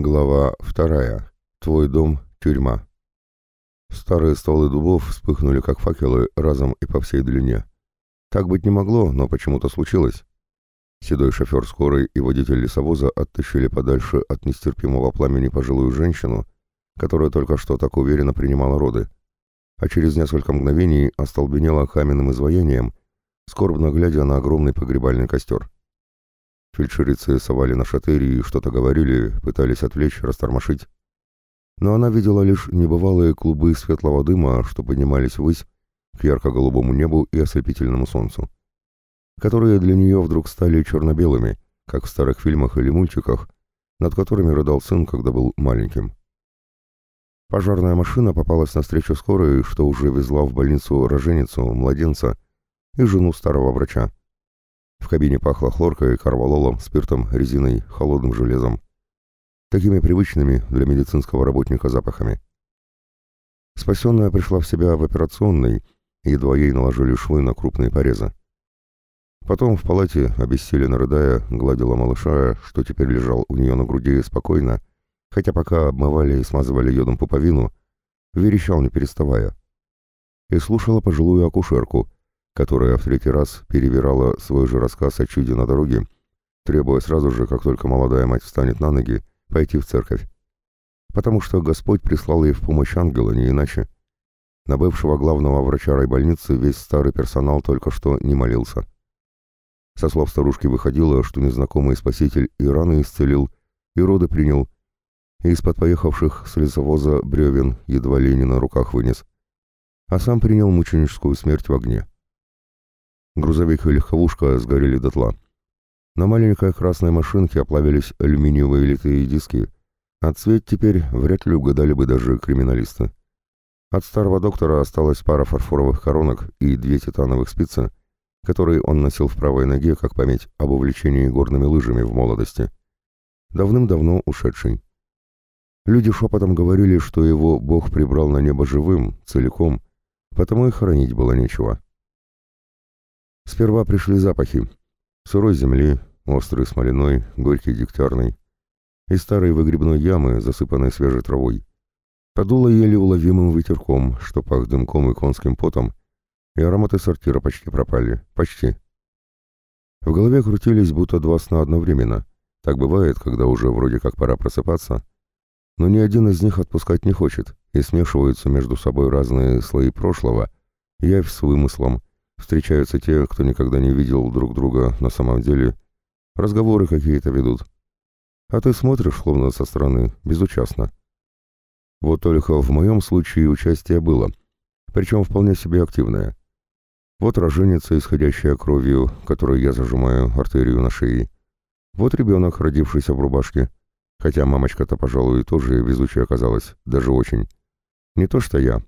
Глава вторая. Твой дом — тюрьма. Старые стволы дубов вспыхнули, как факелы, разом и по всей длине. Так быть не могло, но почему-то случилось. Седой шофер скорой и водитель лесовоза оттащили подальше от нестерпимого пламени пожилую женщину, которая только что так уверенно принимала роды, а через несколько мгновений остолбенела каменным изваянием, скорбно глядя на огромный погребальный костер. Фельдшерицы совали на шатерии, что-то говорили, пытались отвлечь, растормошить. Но она видела лишь небывалые клубы светлого дыма, что поднимались ввысь к ярко-голубому небу и ослепительному солнцу, которые для нее вдруг стали черно-белыми, как в старых фильмах или мультиках, над которыми рыдал сын, когда был маленьким. Пожарная машина попалась на встречу скорой, что уже везла в больницу роженицу, младенца и жену старого врача. В кабине пахло хлоркой, карвалолом, спиртом, резиной, холодным железом. Такими привычными для медицинского работника запахами. Спасенная пришла в себя в операционной, едва ей наложили швы на крупные порезы. Потом в палате, обессиленно рыдая, гладила малыша, что теперь лежал у нее на груди спокойно, хотя пока обмывали и смазывали йодом пуповину, верещал не переставая. И слушала пожилую акушерку, которая в третий раз перевирала свой же рассказ о чуде на дороге, требуя сразу же, как только молодая мать встанет на ноги, пойти в церковь. Потому что Господь прислал ей в помощь ангела, не иначе. На бывшего главного врача райбольницы весь старый персонал только что не молился. Со слов старушки выходило, что незнакомый спаситель и раны исцелил, и роды принял, и из-под поехавших с лесовоза бревен едва ли не на руках вынес, а сам принял мученическую смерть в огне. Грузовик и легковушка сгорели дотла. На маленькой красной машинке оплавились алюминиевые литые диски, а цвет теперь вряд ли угадали бы даже криминалисты. От старого доктора осталась пара фарфоровых коронок и две титановых спицы, которые он носил в правой ноге как память об увлечении горными лыжами в молодости. Давным-давно ушедший. Люди шепотом говорили, что его Бог прибрал на небо живым, целиком, потому и хоронить было нечего. Сперва пришли запахи. Сырой земли, острый смоляной, горький дегтярный. И старой выгребной ямы, засыпанной свежей травой. Подуло еле уловимым ветерком, что пах дымком и конским потом, и ароматы сортира почти пропали. Почти. В голове крутились будто два сна одновременно. Так бывает, когда уже вроде как пора просыпаться. Но ни один из них отпускать не хочет, и смешиваются между собой разные слои прошлого, явь с вымыслом, Встречаются те, кто никогда не видел друг друга на самом деле. Разговоры какие-то ведут. А ты смотришь, словно со стороны, безучастно. Вот только в моем случае участие было, причем вполне себе активное. Вот роженица, исходящая кровью, которой я зажимаю артерию на шее. Вот ребенок, родившийся в рубашке. Хотя мамочка-то, пожалуй, тоже везучая оказалась, даже очень. Не то что я,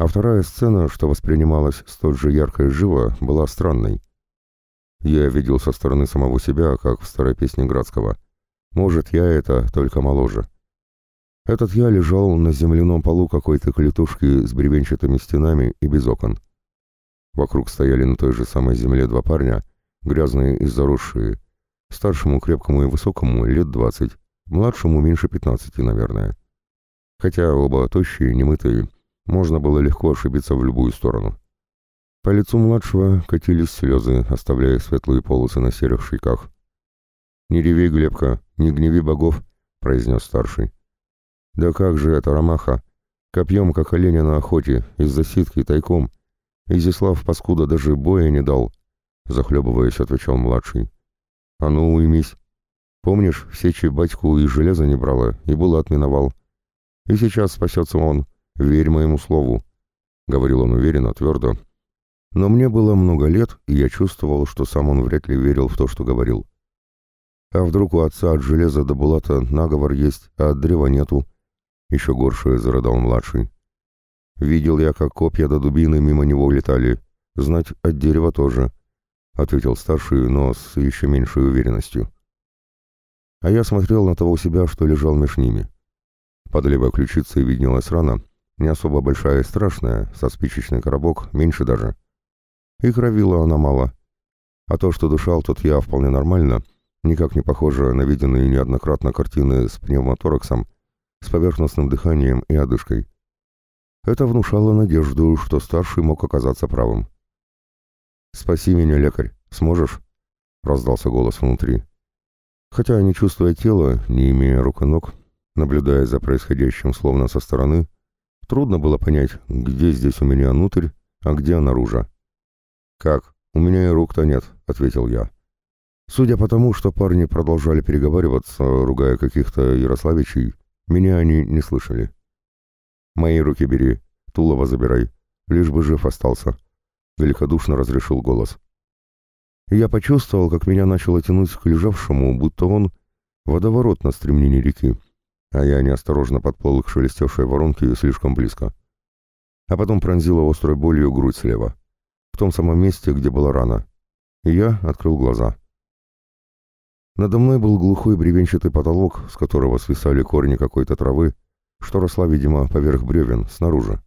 а вторая сцена, что воспринималась столь же ярко и живо, была странной. Я видел со стороны самого себя, как в старой песне Градского. «Может, я это, только моложе». Этот я лежал на земляном полу какой-то клетушки с бревенчатыми стенами и без окон. Вокруг стояли на той же самой земле два парня, грязные и заросшие. Старшему, крепкому и высокому лет двадцать, младшему меньше пятнадцати, наверное. Хотя оба тощие, немытые, можно было легко ошибиться в любую сторону. По лицу младшего катились слезы, оставляя светлые полосы на серых щеках. «Не реви, Глебка, не гневи богов», — произнес старший. «Да как же это, Ромаха? Копьем, как оленя на охоте, из-за ситки, тайком. Изяслав, паскуда, даже боя не дал», — захлебываясь, отвечал младший. «А ну, уймись. Помнишь, в сечи батьку и железо не брало, и было отминовал. И сейчас спасется он, «Верь моему слову», — говорил он уверенно, твердо. Но мне было много лет, и я чувствовал, что сам он вряд ли верил в то, что говорил. А вдруг у отца от железа до булата наговор есть, а от древа нету? Еще горше зарыдал младший. Видел я, как копья до дубины мимо него летали. Знать, от дерева тоже, — ответил старший, но с еще меньшей уверенностью. А я смотрел на того себя, что лежал меж ними. Под левой ключицей виднелась рана, не особо большая и страшная, со спичечный коробок, меньше даже. И кровила она мало. А то, что дышал тот я вполне нормально, никак не похожая на виденные неоднократно картины с пневмотораксом, с поверхностным дыханием и одышкой. Это внушало надежду, что старший мог оказаться правым. «Спаси меня, лекарь, сможешь?» — раздался голос внутри. Хотя, не чувствуя тела, не имея рук и ног, наблюдая за происходящим словно со стороны, трудно было понять, где здесь у меня внутрь, а где наружу. «Как? У меня и рук-то нет», — ответил я. Судя по тому, что парни продолжали переговариваться, ругая каких-то Ярославичей, меня они не слышали. «Мои руки бери, Тулова забирай, лишь бы жив остался», — великодушно разрешил голос. я почувствовал, как меня начало тянуть к лежавшему, будто он водоворот на стремнении реки, а я неосторожно подплыл к шелестевшей воронке слишком близко. А потом пронзила острой болью грудь слева, в том самом месте, где была рана. И я открыл глаза. Надо мной был глухой бревенчатый потолок, с которого свисали корни какой-то травы, что росла, видимо, поверх бревен, снаружи.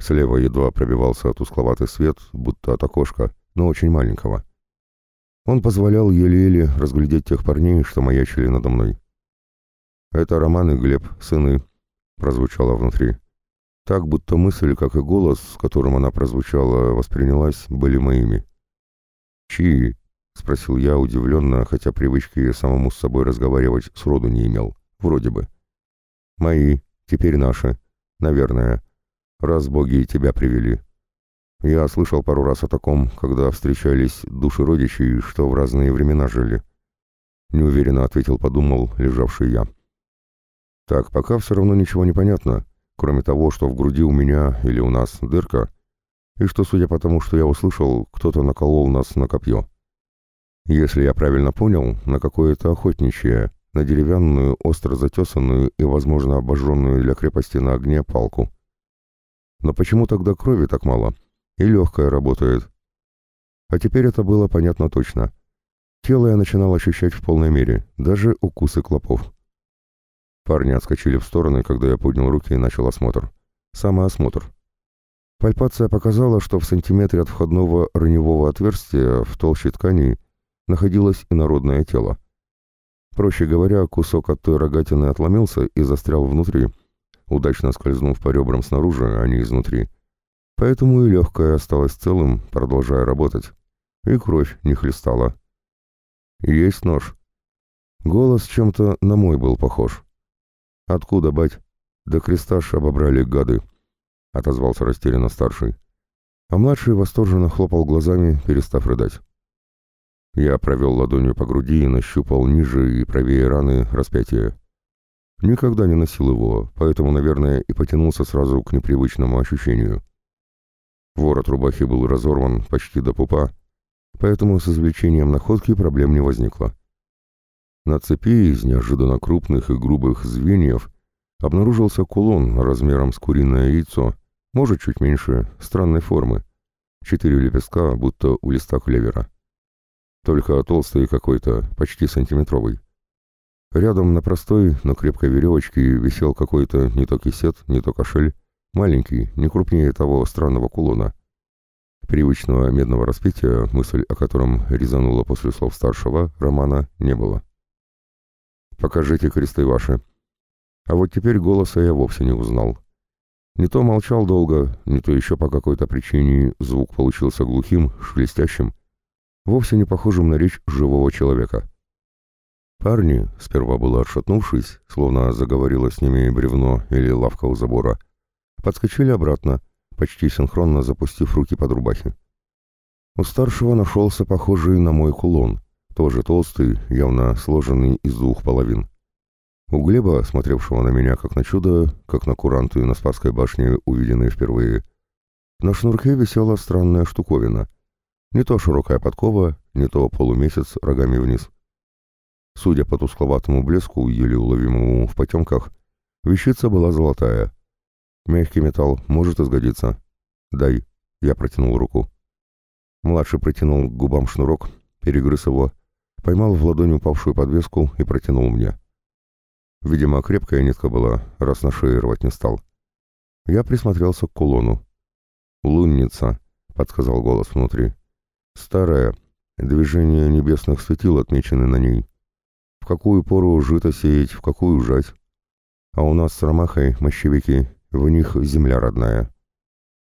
Слева едва пробивался тускловатый свет, будто от окошка, но очень маленького. Он позволял еле-еле разглядеть тех парней, что маячили надо мной. «Это Роман и Глеб, сыны», — прозвучало внутри. Так, будто мысль, как и голос, с которым она прозвучала, воспринялась, были моими. «Чьи?» — спросил я удивленно, хотя привычки самому с собой разговаривать сроду не имел. Вроде бы. «Мои, теперь наши. Наверное. Раз боги тебя привели». Я слышал пару раз о таком, когда встречались души родичей, что в разные времена жили. Неуверенно ответил, подумал, лежавший я. Так, пока все равно ничего не понятно, кроме того, что в груди у меня или у нас дырка, и что, судя по тому, что я услышал, кто-то наколол нас на копье. Если я правильно понял, на какое-то охотничье, на деревянную, остро затесанную и, возможно, обожженную для крепости на огне палку. Но почему тогда крови так мало? И легкая работает. А теперь это было понятно точно. Тело я начинал ощущать в полной мере, даже укусы клопов. Парни отскочили в стороны, когда я поднял руки и начал осмотр. Самоосмотр. Пальпация показала, что в сантиметре от входного раневого отверстия в толще ткани находилось инородное тело. Проще говоря, кусок от той рогатины отломился и застрял внутри, удачно скользнув по ребрам снаружи, а не изнутри. Поэтому и легкое осталось целым, продолжая работать. И кровь не хлестала. «Есть нож». Голос чем-то на мой был похож. «Откуда, бать?» «Да крестаж обобрали гады», — отозвался растерянно старший. А младший восторженно хлопал глазами, перестав рыдать. Я провел ладонью по груди и нащупал ниже и правее раны распятие. Никогда не носил его, поэтому, наверное, и потянулся сразу к непривычному ощущению. Ворот рубахи был разорван почти до пупа, поэтому с извлечением находки проблем не возникло. На цепи из неожиданно крупных и грубых звеньев обнаружился кулон размером с куриное яйцо, может, чуть меньше, странной формы. Четыре лепестка, будто у листа клевера только толстый какой-то, почти сантиметровый. Рядом на простой, но крепкой веревочке висел какой-то не то кисет, не то кошель, маленький, не крупнее того странного кулона. Привычного медного распития, мысль о котором резанула после слов старшего, Романа не было. «Покажите кресты ваши». А вот теперь голоса я вовсе не узнал. Не то молчал долго, не то еще по какой-то причине звук получился глухим, шелестящим, вовсе не похожим на речь живого человека. Парни, сперва было отшатнувшись, словно заговорило с ними бревно или лавка у забора, подскочили обратно, почти синхронно запустив руки под рубахи. У старшего нашелся похожий на мой кулон, тоже толстый, явно сложенный из двух половин. У Глеба, смотревшего на меня как на чудо, как на куранты на Спасской башне, увиденные впервые, на шнурке висела странная штуковина — не то широкая подкова, не то полумесяц рогами вниз. Судя по тускловатому блеску, еле уловимому в потемках, вещица была золотая. Мягкий металл может изгодиться. «Дай», — я протянул руку. Младший протянул к губам шнурок, перегрыз его, поймал в ладонь упавшую подвеску и протянул мне. Видимо, крепкая нитка была, раз на шее рвать не стал. Я присмотрелся к кулону. «Лунница», — подсказал голос внутри. Старая, движения небесных светил отмечены на ней. В какую пору жито сеять, в какую жать. А у нас с Ромахой, мощевики, в них земля родная.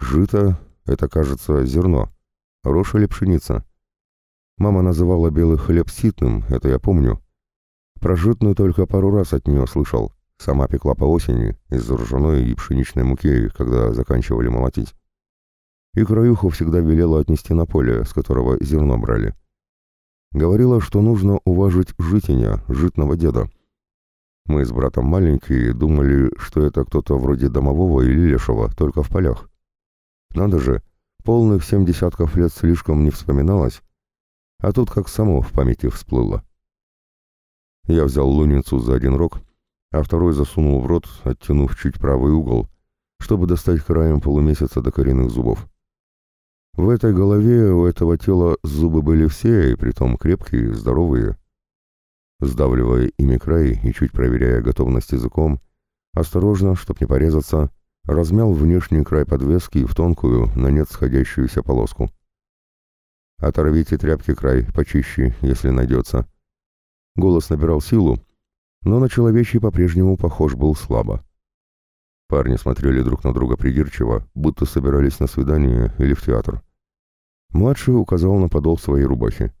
Жито — это, кажется, зерно. Рожь или пшеница. Мама называла белый хлеб ситным, это я помню. Про житную только пару раз от нее слышал. Сама пекла по осени из ржаной и пшеничной муки, когда заканчивали молотить. И краюху всегда велела отнести на поле, с которого зерно брали. Говорила, что нужно уважить житиня, житного деда. Мы с братом маленькие думали, что это кто-то вроде домового или лешего, только в полях. Надо же, полных семь десятков лет слишком не вспоминалось, а тут как само в памяти всплыло. Я взял луницу за один рог, а второй засунул в рот, оттянув чуть правый угол, чтобы достать краем полумесяца до коренных зубов. В этой голове у этого тела зубы были все, и притом крепкие, здоровые. Сдавливая ими край и чуть проверяя готовность языком, осторожно, чтоб не порезаться, размял внешний край подвески в тонкую, на нет сходящуюся полоску. Оторвите тряпки край, почище, если найдется. Голос набирал силу, но на человечий по-прежнему похож был слабо. Парни смотрели друг на друга придирчиво, будто собирались на свидание или в театр. Младший указал на подол своей рубахи.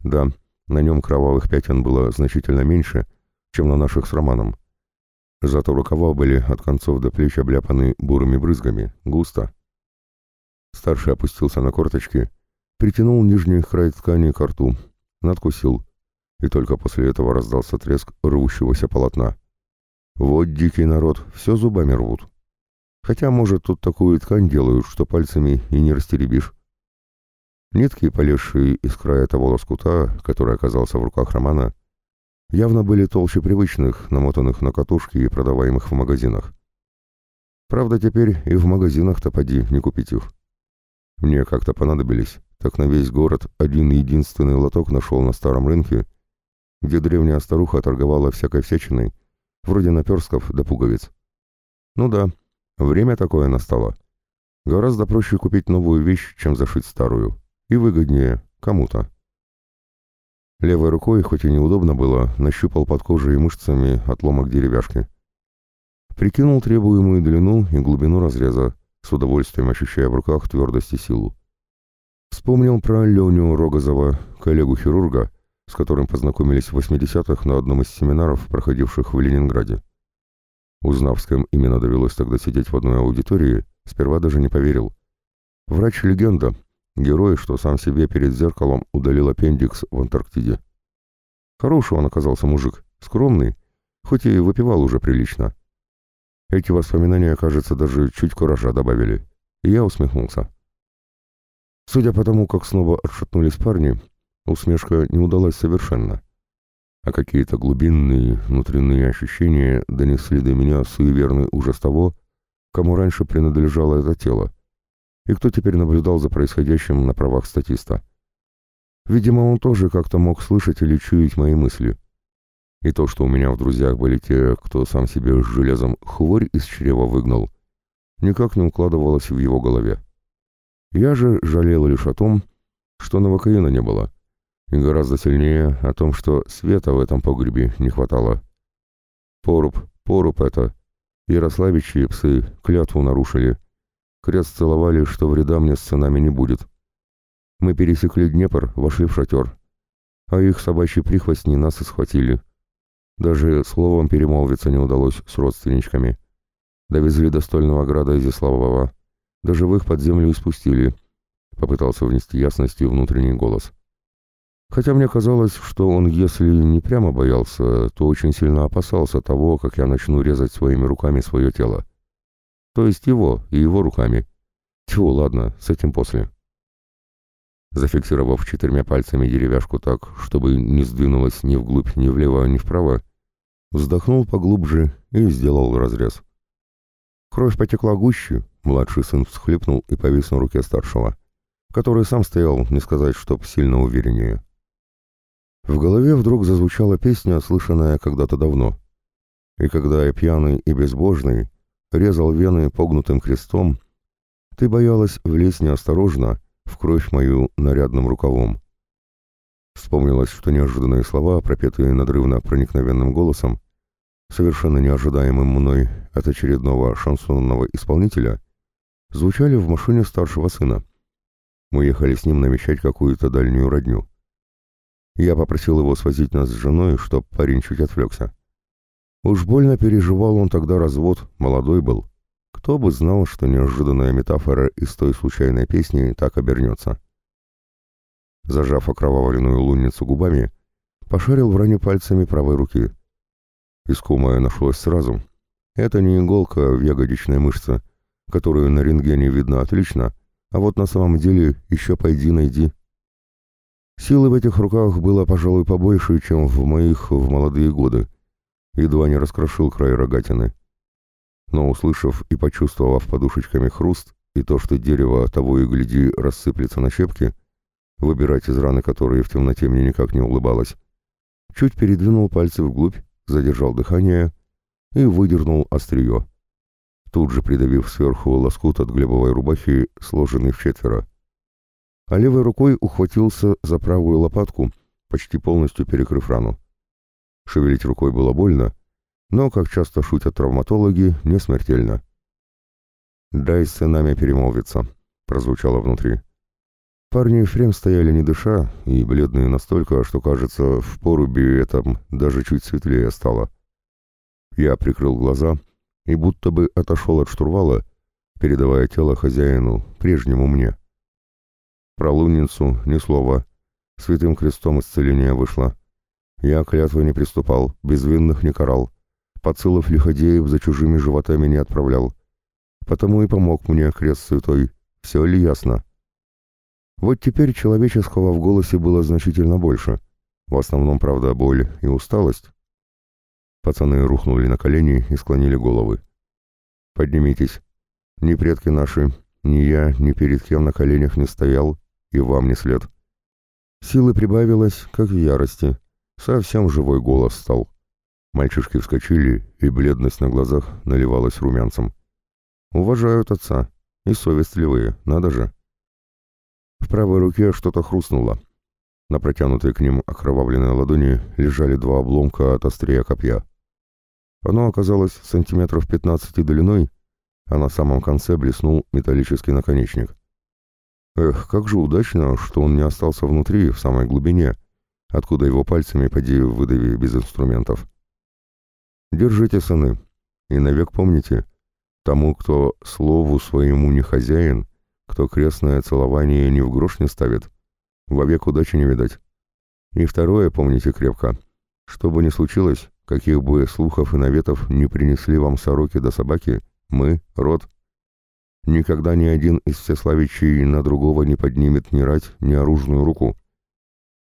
Да, на нем кровавых пятен было значительно меньше, чем на наших с Романом. Зато рукава были от концов до плеч обляпаны бурыми брызгами, густо. Старший опустился на корточки притянул нижний край ткани к рту, надкусил, и только после этого раздался треск рвущегося полотна. Вот дикий народ, все зубами рвут. Хотя, может, тут такую ткань делают, что пальцами и не растеребишь. Нитки, полезшие из края того лоскута, который оказался в руках Романа, явно были толще привычных, намотанных на катушки и продаваемых в магазинах. Правда, теперь и в магазинах-то поди не купить их. Мне как-то понадобились, так на весь город один единственный лоток нашел на старом рынке, где древняя старуха торговала всякой всячиной, вроде наперсков до пуговиц. Ну да, время такое настало. Гораздо проще купить новую вещь, чем зашить старую. И выгоднее кому-то. Левой рукой, хоть и неудобно было, нащупал под кожей и мышцами отломок деревяшки. Прикинул требуемую длину и глубину разреза, с удовольствием ощущая в руках твердость и силу. Вспомнил про Леню Рогозова, коллегу-хирурга, с которым познакомились в 80-х на одном из семинаров, проходивших в Ленинграде. Узнав, с кем именно довелось тогда сидеть в одной аудитории, сперва даже не поверил. Врач-легенда, герой, что сам себе перед зеркалом удалил аппендикс в Антарктиде. Хороший он оказался мужик, скромный, хоть и выпивал уже прилично. Эти воспоминания, кажется, даже чуть куража добавили, и я усмехнулся. Судя по тому, как снова отшатнулись парни, усмешка не удалась совершенно. А какие-то глубинные внутренние ощущения донесли до меня суеверный ужас того, кому раньше принадлежало это тело, и кто теперь наблюдал за происходящим на правах статиста. Видимо, он тоже как-то мог слышать или чуять мои мысли. И то, что у меня в друзьях были те, кто сам себе с железом хворь из чрева выгнал, никак не укладывалось в его голове. Я же жалел лишь о том, что новокаина не было, и гораздо сильнее о том, что света в этом погребе не хватало. Поруб, поруб это. Ярославичи псы клятву нарушили. Крест целовали, что вреда мне с сынами не будет. Мы пересекли Днепр, вошли в шатер. А их собачьи прихвостни нас и схватили. Даже словом перемолвиться не удалось с родственничками. Довезли до стольного града Изяславова. До живых под землю и спустили. Попытался внести ясности внутренний голос. Хотя мне казалось, что он, если не прямо боялся, то очень сильно опасался того, как я начну резать своими руками свое тело. То есть его и его руками. Чего, ладно, с этим после. Зафиксировав четырьмя пальцами деревяшку так, чтобы не сдвинулась ни вглубь, ни влево, ни вправо, вздохнул поглубже и сделал разрез. Кровь потекла гуще, младший сын всхлипнул и повис на руке старшего, который сам стоял, не сказать, чтоб сильно увереннее. В голове вдруг зазвучала песня, слышанная когда-то давно. И когда я пьяный и безбожный резал вены погнутым крестом, ты боялась влезть неосторожно в кровь мою нарядным рукавом. Вспомнилось, что неожиданные слова, пропетые надрывно проникновенным голосом, совершенно неожидаемым мной от очередного шансонного исполнителя, звучали в машине старшего сына. Мы ехали с ним навещать какую-то дальнюю родню. Я попросил его свозить нас с женой, чтоб парень чуть отвлекся. Уж больно переживал он тогда развод, молодой был. Кто бы знал, что неожиданная метафора из той случайной песни так обернется. Зажав окровавленную лунницу губами, пошарил в ране пальцами правой руки. Искомое нашлось сразу. Это не иголка в ягодичной мышце, которую на рентгене видно отлично, а вот на самом деле еще пойди найди. Силы в этих руках было, пожалуй, побольше, чем в моих в молодые годы. Едва не раскрошил край рогатины. Но, услышав и почувствовав подушечками хруст и то, что дерево того и гляди рассыплется на щепки, выбирать из раны, которые в темноте мне никак не улыбалось, чуть передвинул пальцы вглубь, задержал дыхание и выдернул острие. Тут же придавив сверху лоскут от глебовой рубахи, сложенный в четверо. А левой рукой ухватился за правую лопатку, почти полностью перекрыв рану. Шевелить рукой было больно, но, как часто шутят травматологи, не смертельно. «Дай с сынами перемолвиться», — прозвучало внутри. Парни Ефрем стояли не дыша, и бледные настолько, что, кажется, в поруби этом даже чуть светлее стало. Я прикрыл глаза и будто бы отошел от штурвала, передавая тело хозяину, прежнему мне. Про лунницу ни слова. Святым крестом исцеления вышло. Я клятвы не приступал, безвинных не карал. Поцелов лиходеев за чужими животами не отправлял. Потому и помог мне крест святой. Все ли ясно? Вот теперь человеческого в голосе было значительно больше. В основном, правда, боль и усталость. Пацаны рухнули на колени и склонили головы. «Поднимитесь. Ни предки наши, ни я, ни перед кем на коленях не стоял, и вам не след». Силы прибавилось, как в ярости. Совсем живой голос стал. Мальчишки вскочили, и бледность на глазах наливалась румянцем. «Уважают отца. И совестливые, надо же». В правой руке что-то хрустнуло. На протянутой к ним окровавленной ладони лежали два обломка от острия копья. Оно оказалось сантиметров 15 длиной, а на самом конце блеснул металлический наконечник. Эх, как же удачно, что он не остался внутри, в самой глубине, откуда его пальцами поди выдави без инструментов. Держите, сыны, и навек помните, тому, кто слову своему не хозяин, кто крестное целование ни в грош не ставит, вовек удачи не видать. И второе помните крепко. Что бы ни случилось, каких бы слухов и наветов не принесли вам сороки да собаки, мы — род. Никогда ни один из всеславичей на другого не поднимет ни рать, ни оружную руку.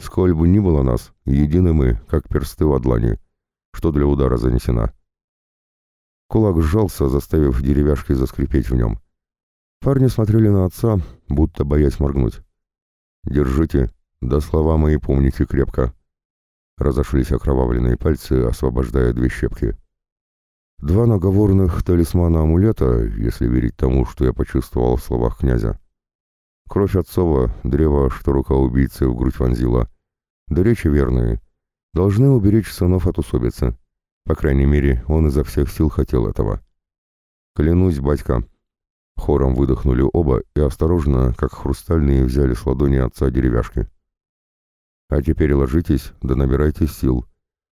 Сколь бы ни было нас, едины мы, как персты в одлане, что для удара занесена. Кулак сжался, заставив деревяшки заскрипеть в нем. Парни смотрели на отца, будто боясь моргнуть. «Держите, да слова мои помните крепко». Разошлись окровавленные пальцы, освобождая две щепки. Два наговорных талисмана амулета, если верить тому, что я почувствовал в словах князя. Кровь отцова, древо, что рука убийцы в грудь вонзила. Да речи верные. Должны уберечь сынов от усобицы. По крайней мере, он изо всех сил хотел этого. «Клянусь, батька», Хором выдохнули оба и осторожно, как хрустальные, взяли с ладони отца деревяшки. «А теперь ложитесь, да набирайте сил.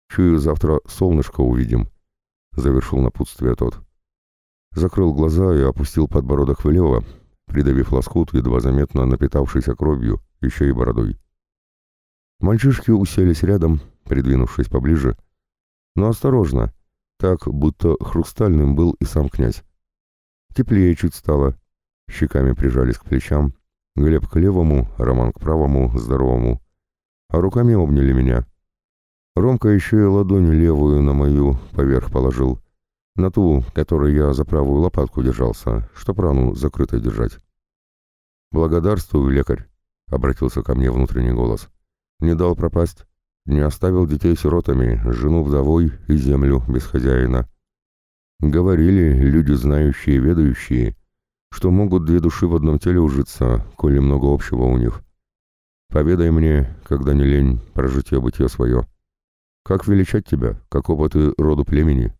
Чую, завтра солнышко увидим», — завершил напутствие тот. Закрыл глаза и опустил подбородок влево, придавив лоскут, едва заметно напитавшийся кровью, еще и бородой. Мальчишки уселись рядом, придвинувшись поближе, но осторожно, так, будто хрустальным был и сам князь. Теплее чуть стало. Щеками прижались к плечам. Глеб к левому, Роман к правому, здоровому. А руками обняли меня. Ромка еще и ладонь левую на мою поверх положил. На ту, которой я за правую лопатку держался, чтоб рану закрытой держать. «Благодарствую, лекарь», — обратился ко мне внутренний голос. «Не дал пропасть, не оставил детей сиротами, жену вдовой и землю без хозяина. Говорили люди, знающие ведающие, что могут две души в одном теле ужиться, коли много общего у них. Поведай мне, когда не лень, про житье-бытие свое. Как величать тебя, как опыты роду племени?»